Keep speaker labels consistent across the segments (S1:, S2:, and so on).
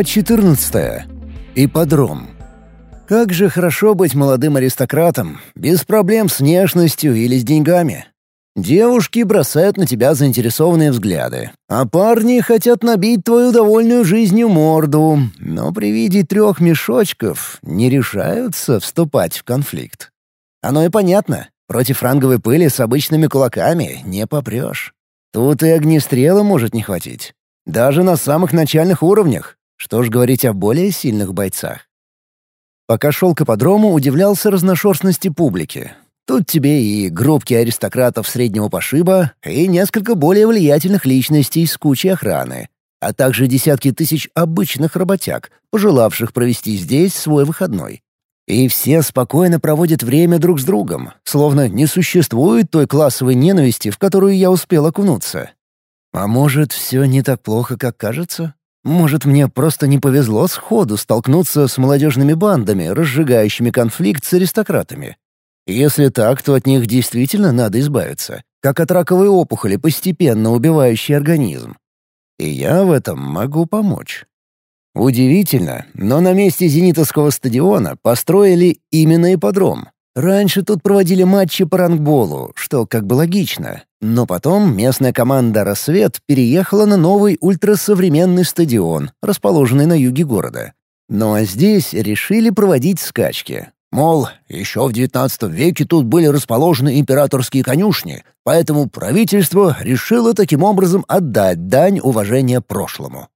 S1: Глава 14. Ипподром. Как же хорошо быть молодым аристократом, без проблем с внешностью или с деньгами. Девушки бросают на тебя заинтересованные взгляды, а парни хотят набить твою довольную жизнью морду, но при виде трех мешочков не решаются вступать в конфликт. Оно и понятно, против ранговой пыли с обычными кулаками не попрешь. Тут и огнестрела может не хватить. Даже на самых начальных уровнях. Что ж говорить о более сильных бойцах. Пока шел к ипподрому, удивлялся разношерстности публики. Тут тебе и группки аристократов среднего пошиба, и несколько более влиятельных личностей с кучей охраны, а также десятки тысяч обычных работяг, пожелавших провести здесь свой выходной. И все спокойно проводят время друг с другом, словно не существует той классовой ненависти, в которую я успел окунуться. А может, все не так плохо, как кажется? Может, мне просто не повезло сходу столкнуться с молодежными бандами, разжигающими конфликт с аристократами. Если так, то от них действительно надо избавиться, как от раковой опухоли, постепенно убивающей организм. И я в этом могу помочь. Удивительно, но на месте зенитовского стадиона построили именно ипподром. Раньше тут проводили матчи по рангболу, что как бы логично. Но потом местная команда «Рассвет» переехала на новый ультрасовременный стадион, расположенный на юге города. Ну а здесь решили проводить скачки. Мол, еще в XIX веке тут были расположены императорские конюшни, поэтому правительство решило таким образом отдать дань уважения прошлому.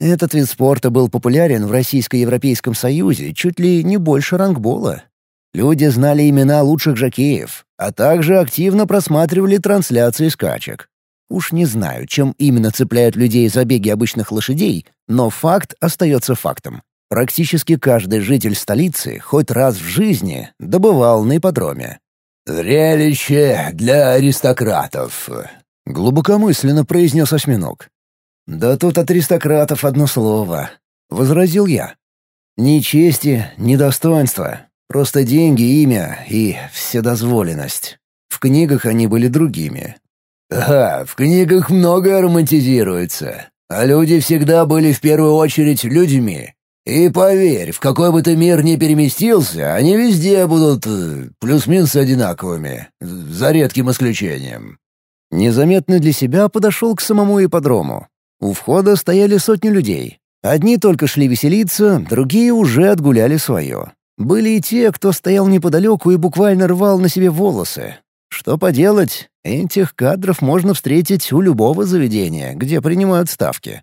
S1: Этот вид спорта был популярен в Российско-Европейском Союзе чуть ли не больше рангбола. Люди знали имена лучших жокеев, а также активно просматривали трансляции скачек. Уж не знаю, чем именно цепляют людей забеги обычных лошадей, но факт остается фактом. Практически каждый житель столицы хоть раз в жизни добывал на ипподроме.
S2: «Зрелище для аристократов», —
S1: глубокомысленно произнес осьминог. «Да тут от аристократов одно слово», — возразил я. «Ни чести, ни достоинства, Просто деньги, имя и вседозволенность. В книгах они были другими.
S2: «Ага, в книгах многое романтизируется, а люди всегда были в первую очередь людьми. И поверь, в какой бы ты мир ни переместился, они везде будут э, плюс-минус одинаковыми, за редким исключением».
S1: Незаметно для себя подошел к самому ипподрому. У входа стояли сотни людей. Одни только шли веселиться, другие уже отгуляли свое. Были и те, кто стоял неподалеку и буквально рвал на себе волосы. Что поделать, этих кадров можно встретить у любого заведения, где принимают ставки.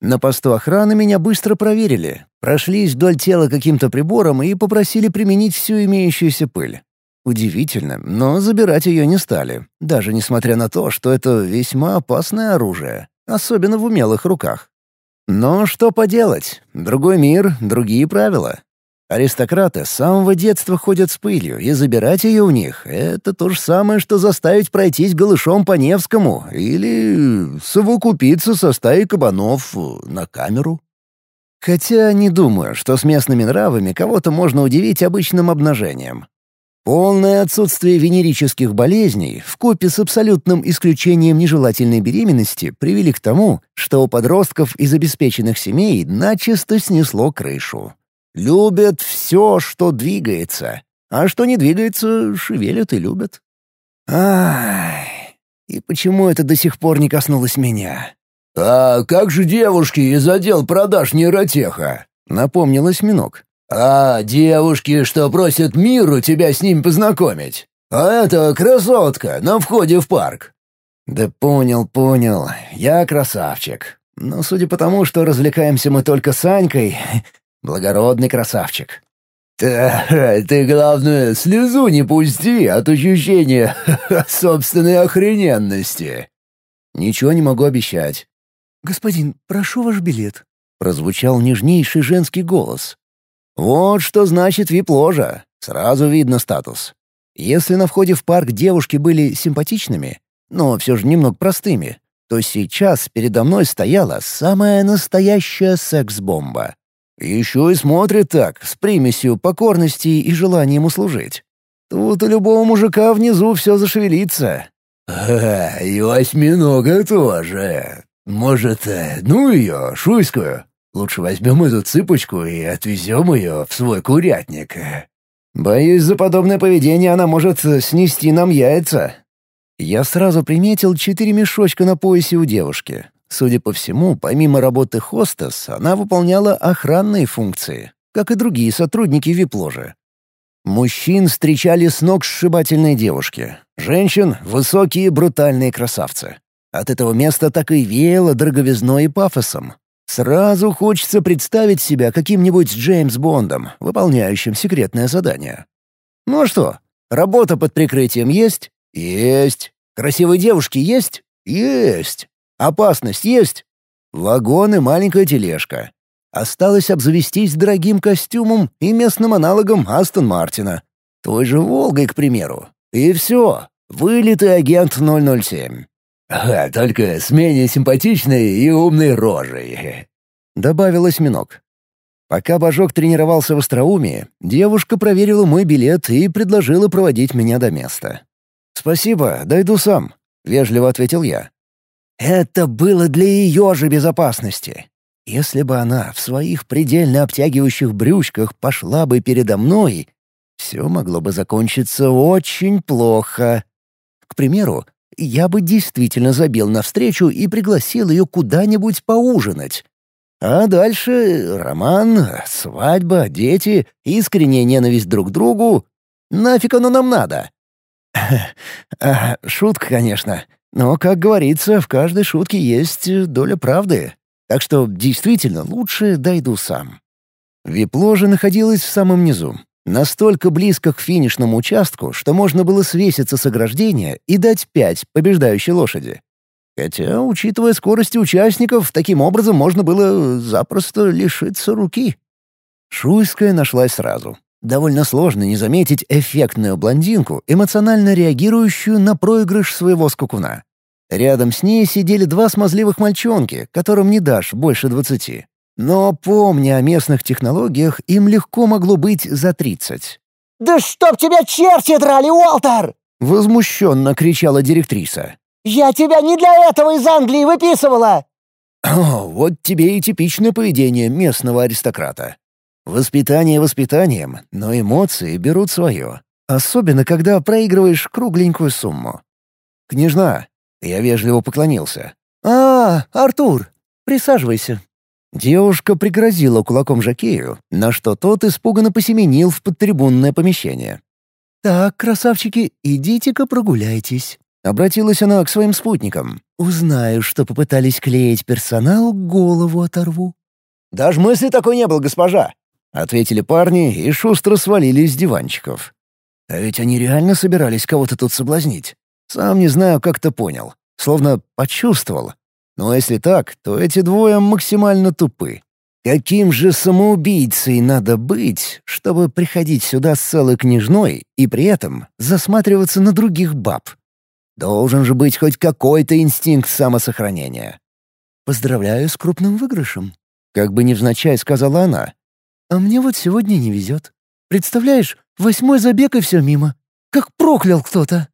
S1: На посту охраны меня быстро проверили, прошлись вдоль тела каким-то прибором и попросили применить всю имеющуюся пыль. Удивительно, но забирать ее не стали, даже несмотря на то, что это весьма опасное оружие, особенно в умелых руках. Но что поделать, другой мир, другие правила. Аристократы с самого детства ходят с пылью, и забирать ее у них — это то же самое, что заставить пройтись голышом по Невскому или совокупиться со стаей кабанов на камеру. Хотя не думаю, что с местными нравами кого-то можно удивить обычным обнажением. Полное отсутствие венерических болезней вкупе с абсолютным исключением нежелательной беременности привели к тому, что у подростков из обеспеченных семей начисто снесло крышу. Любят все, что двигается, а что не двигается, шевелят и любят. Ай, и почему это до сих пор не коснулось меня?
S2: «А как же девушки из отдел продаж нейротеха?»
S1: — напомнилась Минок.
S2: «А, девушки, что просят миру тебя с ним познакомить. А это красотка на входе в парк».
S1: «Да понял, понял. Я красавчик. Но судя по тому, что развлекаемся мы только с Анькой, Благородный красавчик.
S2: Ты, ты, главное, слезу не пусти от ощущения собственной охрененности.
S1: Ничего не могу обещать. «Господин, прошу ваш билет», — прозвучал нежнейший женский голос. «Вот что значит вип-ложа. Сразу видно статус. Если на входе в парк девушки были симпатичными, но все же немного простыми, то сейчас передо мной стояла самая настоящая секс-бомба. Еще и смотрит так, с примесью покорности и желанием услужить. Тут у любого мужика внизу все зашевелится.
S2: «А, и восьминога тоже. Может, э, ну ее, шуйскую? Лучше возьмем эту цыпочку и отвезем ее в свой курятник».
S1: «Боюсь, за подобное поведение она может снести нам яйца». Я сразу приметил четыре мешочка на поясе у девушки. Судя по всему, помимо работы хостес, она выполняла охранные функции, как и другие сотрудники вип-ложи. Мужчин встречали с ног сшибательные девушки, женщин — высокие брутальные красавцы. От этого места так и веяло дороговизной и пафосом. Сразу хочется представить себя каким-нибудь Джеймс Бондом, выполняющим секретное задание. Ну а что, работа под прикрытием есть? Есть. Красивые девушки есть? Есть. Опасность есть? Вагон и маленькая тележка. Осталось обзавестись дорогим костюмом и местным аналогом Астон Мартина. Той же «Волгой», к примеру. И все. Вылитый агент 007.
S2: «Ага, только с менее симпатичной и умной рожей», —
S1: добавил осьминог. Пока Божок тренировался в остроумии, девушка проверила мой билет и предложила проводить меня до места. «Спасибо, дойду сам», — вежливо ответил я. Это было для ее же безопасности. Если бы она в своих предельно обтягивающих брючках пошла бы передо мной, все могло бы закончиться очень плохо. К примеру, я бы действительно забил навстречу и пригласил ее куда-нибудь поужинать. А дальше роман, свадьба, дети, искренняя ненависть друг к другу. Нафиг оно нам надо? Шутка, конечно. Но, как говорится, в каждой шутке есть доля правды. Так что действительно лучше дойду сам. Вип-ложа находилась в самом низу, настолько близко к финишному участку, что можно было свеситься с ограждения и дать пять побеждающей лошади. Хотя, учитывая скорость участников, таким образом можно было запросто лишиться руки. Шуйская нашлась сразу. Довольно сложно не заметить эффектную блондинку, эмоционально реагирующую на проигрыш своего скакуна. Рядом с ней сидели два смазливых мальчонки, которым не дашь больше двадцати. Но, помня о местных технологиях, им легко могло быть за тридцать.
S3: «Да чтоб тебя черти драли, Уолтер!»
S1: — возмущенно кричала директриса.
S3: «Я тебя не для этого из Англии выписывала!»
S1: О, вот тебе и типичное поведение местного аристократа. Воспитание воспитанием, но эмоции берут свое. Особенно, когда проигрываешь кругленькую сумму. «Княжна!» — я вежливо поклонился. «А, Артур, присаживайся». Девушка пригрозила кулаком Жакею, на что тот испуганно посеменил в подтрибунное помещение. «Так, красавчики, идите-ка прогуляйтесь». Обратилась она к своим спутникам. «Узнаю, что попытались клеить персонал, голову оторву». «Даже мысли такой не было, госпожа!» — ответили парни и шустро свалились с диванчиков. А ведь они реально собирались кого-то тут соблазнить. Сам не знаю, как-то понял. Словно почувствовал. Но если так, то эти двое максимально тупы. Каким же самоубийцей надо быть, чтобы приходить сюда с целой княжной и при этом засматриваться на других баб? Должен же быть хоть какой-то инстинкт самосохранения. «Поздравляю с крупным выигрышем», — как бы невзначай сказала она. «А мне вот сегодня не везет. Представляешь, восьмой забег и все мимо. Как проклял кто-то».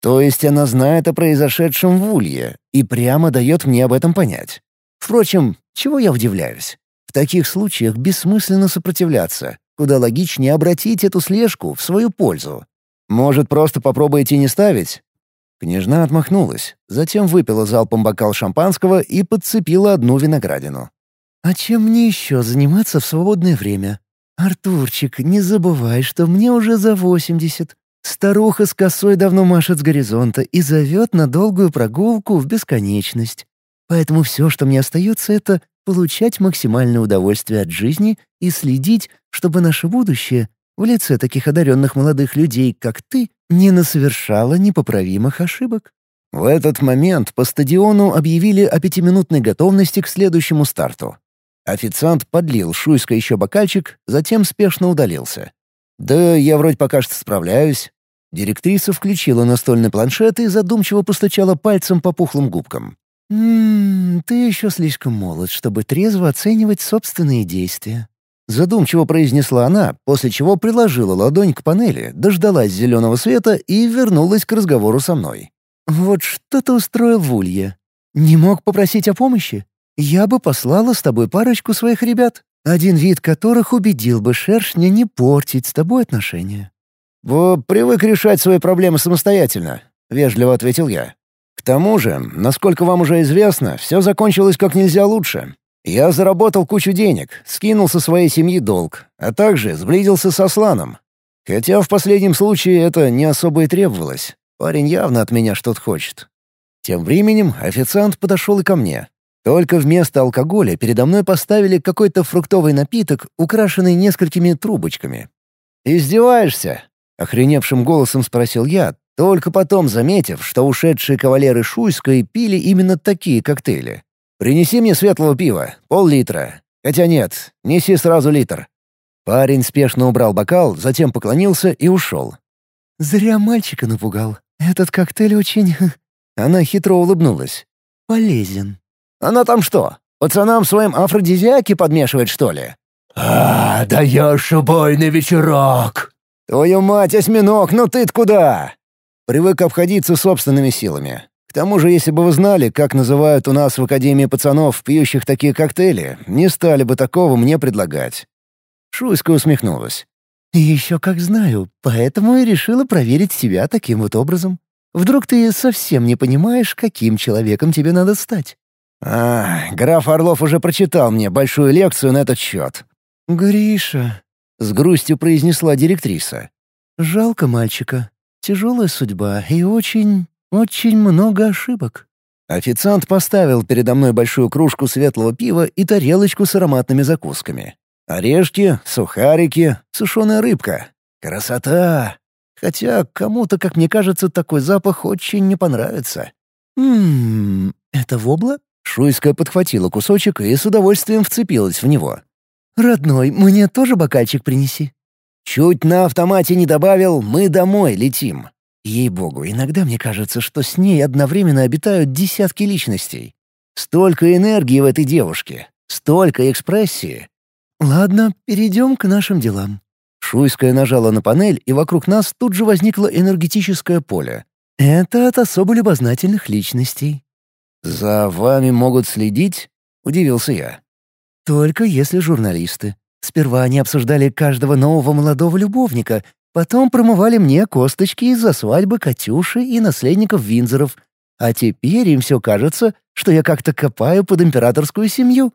S1: То есть она знает о произошедшем в Улье и прямо дает мне об этом понять. Впрочем, чего я удивляюсь? В таких случаях бессмысленно сопротивляться, куда логичнее обратить эту слежку в свою пользу. Может, просто попробуйте не ставить? Княжна отмахнулась, затем выпила залпом бокал шампанского и подцепила одну виноградину. «А чем мне еще заниматься в свободное время? Артурчик, не забывай, что мне уже за восемьдесят. Старуха с косой давно машет с горизонта и зовет на долгую прогулку в бесконечность. Поэтому все, что мне остается, это получать максимальное удовольствие от жизни и следить, чтобы наше будущее в лице таких одаренных молодых людей, как ты, не насовершало непоправимых ошибок. В этот момент по стадиону объявили о пятиминутной готовности к следующему старту. Официант подлил Шуйска еще бокальчик, затем спешно удалился. «Да я вроде пока что справляюсь». Директриса включила настольный планшет и задумчиво постучала пальцем по пухлым губкам. «Ммм, ты еще слишком молод, чтобы трезво оценивать собственные действия». Задумчиво произнесла она, после чего приложила ладонь к панели, дождалась зеленого света и вернулась к разговору со мной. «Вот что ты устроил в Улье? Не мог попросить о помощи? Я бы послала с тобой парочку своих ребят, один вид которых убедил бы шершня не портить с тобой отношения». «Вы привык решать свои проблемы самостоятельно», — вежливо ответил я. «К тому же, насколько вам уже известно, все закончилось как нельзя лучше. Я заработал кучу денег, скинул со своей семьи долг, а также сблизился со Сланом. Хотя в последнем случае это не особо и требовалось. Парень явно от меня что-то хочет. Тем временем официант подошел и ко мне. Только вместо алкоголя передо мной поставили какой-то фруктовый напиток, украшенный несколькими трубочками. «Издеваешься?» — охреневшим голосом спросил я, только потом заметив, что ушедшие кавалеры Шуйской пили именно такие коктейли. «Принеси мне светлого пива, пол-литра. Хотя нет, неси сразу литр». Парень спешно убрал бокал, затем поклонился и ушел. «Зря мальчика напугал. Этот коктейль очень...» Она хитро улыбнулась. «Полезен». «Она там что, пацанам своим афродизиаки подмешивает, что ли?»
S2: «А, даешь убойный вечерок!»
S1: «Твою мать, осьминог, ну ты-то куда?» Привык обходиться собственными силами. К тому же, если бы вы знали, как называют у нас в Академии пацанов, пьющих такие коктейли, не стали бы такого мне предлагать». Шуйска усмехнулась. «Еще как знаю, поэтому и решила проверить тебя таким вот образом. Вдруг ты совсем не понимаешь, каким человеком тебе надо стать?» «А, граф Орлов уже прочитал мне большую лекцию на этот счет». «Гриша», — с грустью произнесла директриса. «Жалко мальчика. Тяжелая судьба и очень очень много ошибок». Официант поставил передо мной большую кружку светлого пива и тарелочку с ароматными закусками. Орешки, сухарики, сушеная рыбка. Красота! Хотя кому-то, как мне кажется, такой запах очень не понравится. «Ммм, это вобла?» Шуйская подхватила кусочек и с удовольствием вцепилась в него. «Родной, мне тоже бокальчик принеси». Чуть на автомате не добавил «мы домой летим». Ей-богу, иногда мне кажется, что с ней одновременно обитают десятки личностей. Столько энергии в этой девушке, столько экспрессии. Ладно, перейдем к нашим делам. Шуйская нажала на панель, и вокруг нас тут же возникло энергетическое поле. Это от особо любознательных личностей. «За вами могут следить?» — удивился я. «Только если журналисты. Сперва они обсуждали каждого нового молодого любовника, Потом промывали мне косточки из-за свадьбы Катюши и наследников Винзоров. А теперь им все кажется, что я как-то копаю под императорскую семью.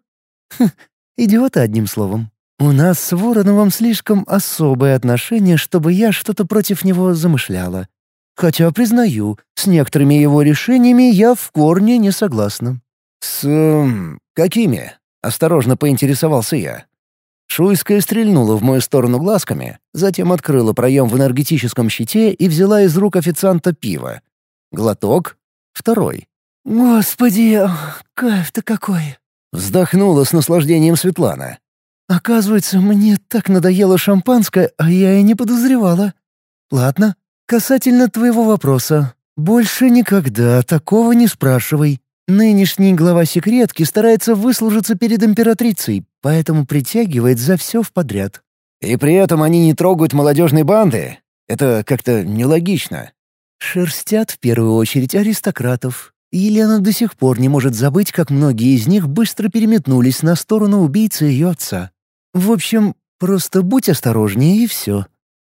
S1: Хм, идиоты одним словом. У нас с Вороновым слишком особое отношение, чтобы я что-то против него замышляла. Хотя, признаю, с некоторыми его решениями я в корне не согласна. «С... Эм, какими?» — осторожно поинтересовался я. Шуйская стрельнула в мою сторону глазками, затем открыла проем в энергетическом щите и взяла из рук официанта пиво. Глоток. Второй. «Господи, кайф-то какой!» Вздохнула с наслаждением Светлана. «Оказывается, мне так надоело шампанское, а я и не подозревала. Ладно, касательно твоего вопроса. Больше никогда такого не спрашивай. Нынешний глава секретки старается выслужиться перед императрицей, поэтому притягивает за все в подряд. И при этом они не трогают молодежные банды? Это как-то нелогично. Шерстят в первую очередь аристократов. Елена до сих пор не может забыть, как многие из них быстро переметнулись на сторону убийцы ее отца. В общем, просто будь осторожнее и все.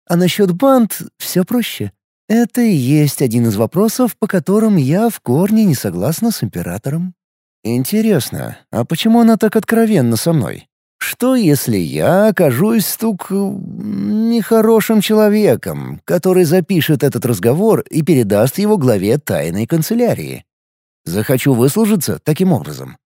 S1: А насчет банд все проще. Это и есть один из вопросов, по которым я в корне не согласна с императором. Интересно, а почему она так откровенна со мной? Что, если я окажусь стук... нехорошим человеком, который запишет этот разговор и передаст его главе тайной канцелярии? Захочу выслужиться таким образом.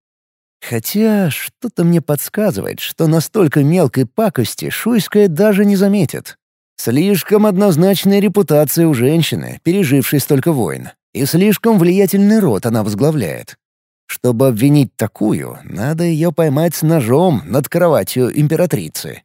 S1: Хотя что-то мне подсказывает, что настолько мелкой пакости Шуйская даже не заметит. Слишком однозначная репутация у женщины, пережившей столько войн, и слишком влиятельный род она возглавляет. Чтобы обвинить такую, надо ее поймать с ножом над кроватью императрицы.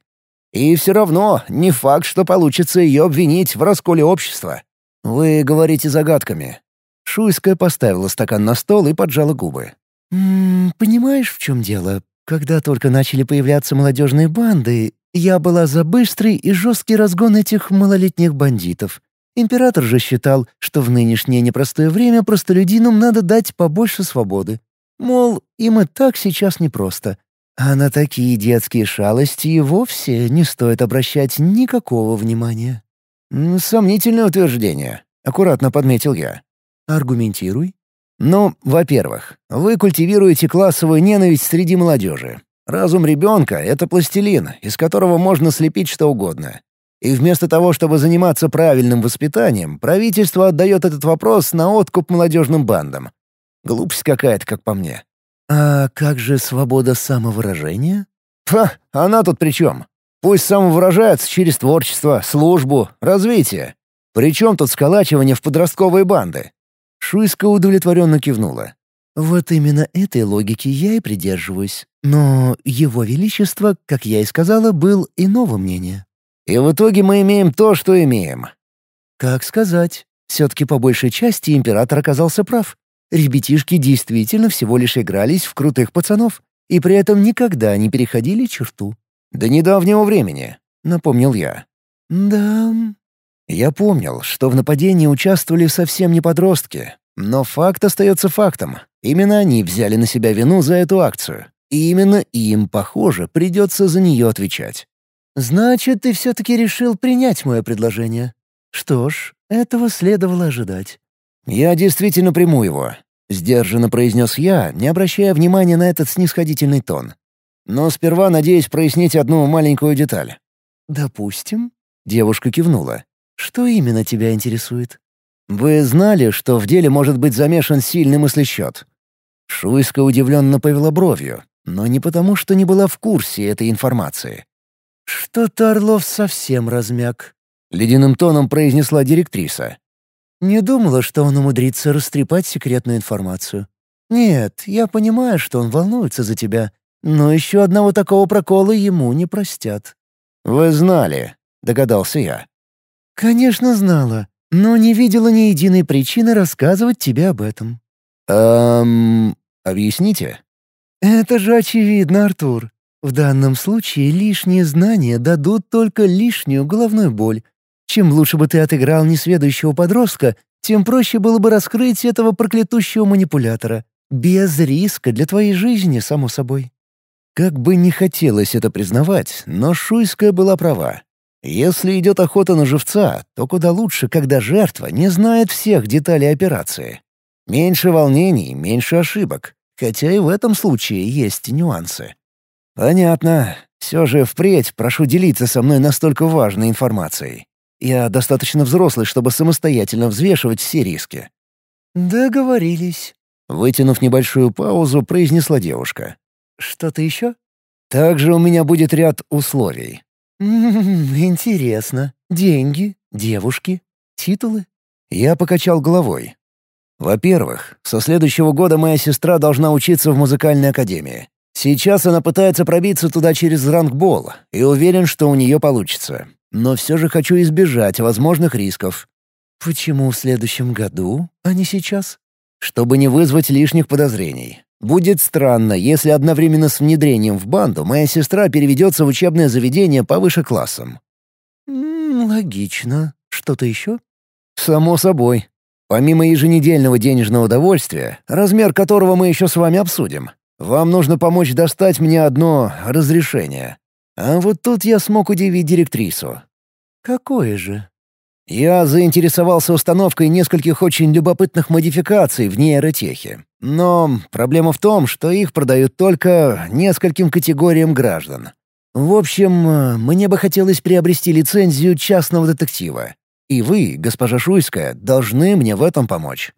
S1: И все равно не факт, что получится ее обвинить в расколе общества. Вы говорите загадками. Шуйская поставила стакан на стол и поджала губы. «М -м, «Понимаешь, в чем дело? Когда только начали появляться молодежные банды, я была за быстрый и жесткий разгон этих малолетних бандитов. Император же считал, что в нынешнее непростое время простолюдинам надо дать побольше свободы. Мол, им и так сейчас непросто. А на такие детские шалости и вовсе не стоит обращать никакого внимания. «Сомнительное утверждение», — аккуратно подметил я. «Аргументируй». «Ну, во-первых, вы культивируете классовую ненависть среди молодежи. Разум ребенка — это пластилин, из которого можно слепить что угодно. И вместо того, чтобы заниматься правильным воспитанием, правительство отдает этот вопрос на откуп молодежным бандам. Глупость какая-то, как по мне. А как же свобода самовыражения? Ха, она тут при чем? Пусть самовыражается через творчество, службу, развитие. Причем тут сколачивание в подростковые банды? Шуйска удовлетворенно кивнула. Вот именно этой логики я и придерживаюсь. Но его величество, как я и сказала, был иного мнения. И в итоге мы имеем то, что имеем. Как сказать? Все-таки по большей части император оказался прав. Ребятишки действительно всего лишь игрались в крутых пацанов и при этом никогда не переходили черту. «До недавнего времени», — напомнил я. «Да...» Я помнил, что в нападении участвовали совсем не подростки, но факт остается фактом. Именно они взяли на себя вину за эту акцию. И именно им, похоже, придется за нее отвечать. «Значит, ты все-таки решил принять мое предложение. Что ж, этого следовало ожидать». «Я действительно приму его», — сдержанно произнес я, не обращая внимания на этот снисходительный тон. «Но сперва надеюсь прояснить одну маленькую деталь». «Допустим», — девушка кивнула. «Что именно тебя интересует?» «Вы знали, что в деле может быть замешан сильный мыслесчет?» Шуйска удивленно повела бровью, но не потому, что не была в курсе этой информации. «Что-то Орлов совсем размяк», — ледяным тоном произнесла директриса. «Не думала, что он умудрится растрепать секретную информацию. Нет, я понимаю, что он волнуется за тебя, но еще одного такого прокола ему не простят». «Вы знали», — догадался я. «Конечно знала, но не видела ни единой причины рассказывать тебе об этом». «Эм... объясните?» «Это же очевидно, Артур. В данном случае лишние знания дадут только лишнюю головную боль. Чем лучше бы ты отыграл несведущего подростка, тем проще было бы раскрыть этого проклятущего манипулятора. Без риска для твоей жизни, само собой. Как бы не хотелось это признавать, но Шуйская была права. Если идет охота на живца, то куда лучше, когда жертва не знает всех деталей операции. Меньше волнений, меньше ошибок, хотя и в этом случае есть нюансы. «Понятно. Все же впредь прошу делиться со мной настолько важной информацией. Я достаточно взрослый, чтобы самостоятельно взвешивать все риски». «Договорились», — вытянув небольшую паузу, произнесла девушка. «Что-то еще?» «Также у меня будет ряд условий». «Интересно. Деньги, девушки, титулы?» Я покачал головой. «Во-первых, со следующего года моя сестра должна учиться в музыкальной академии. Сейчас она пытается пробиться туда через рангбол, и уверен, что у нее получится. Но все же хочу избежать возможных рисков. Почему в следующем году, а не сейчас? Чтобы не вызвать лишних подозрений. Будет странно, если одновременно с внедрением в банду моя сестра переведется в учебное заведение повыше классом. М логично. Что-то еще? Само собой. Помимо еженедельного денежного удовольствия, размер которого мы еще с вами обсудим, вам нужно помочь достать мне одно разрешение. А вот тут я смог удивить директрису. Какое же? Я заинтересовался установкой нескольких очень любопытных модификаций в нейротехе. Но проблема в том, что их продают только нескольким категориям граждан. В общем, мне бы хотелось приобрести лицензию частного детектива. И вы, госпожа Шуйская, должны мне в этом помочь.